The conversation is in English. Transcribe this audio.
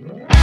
Yeah.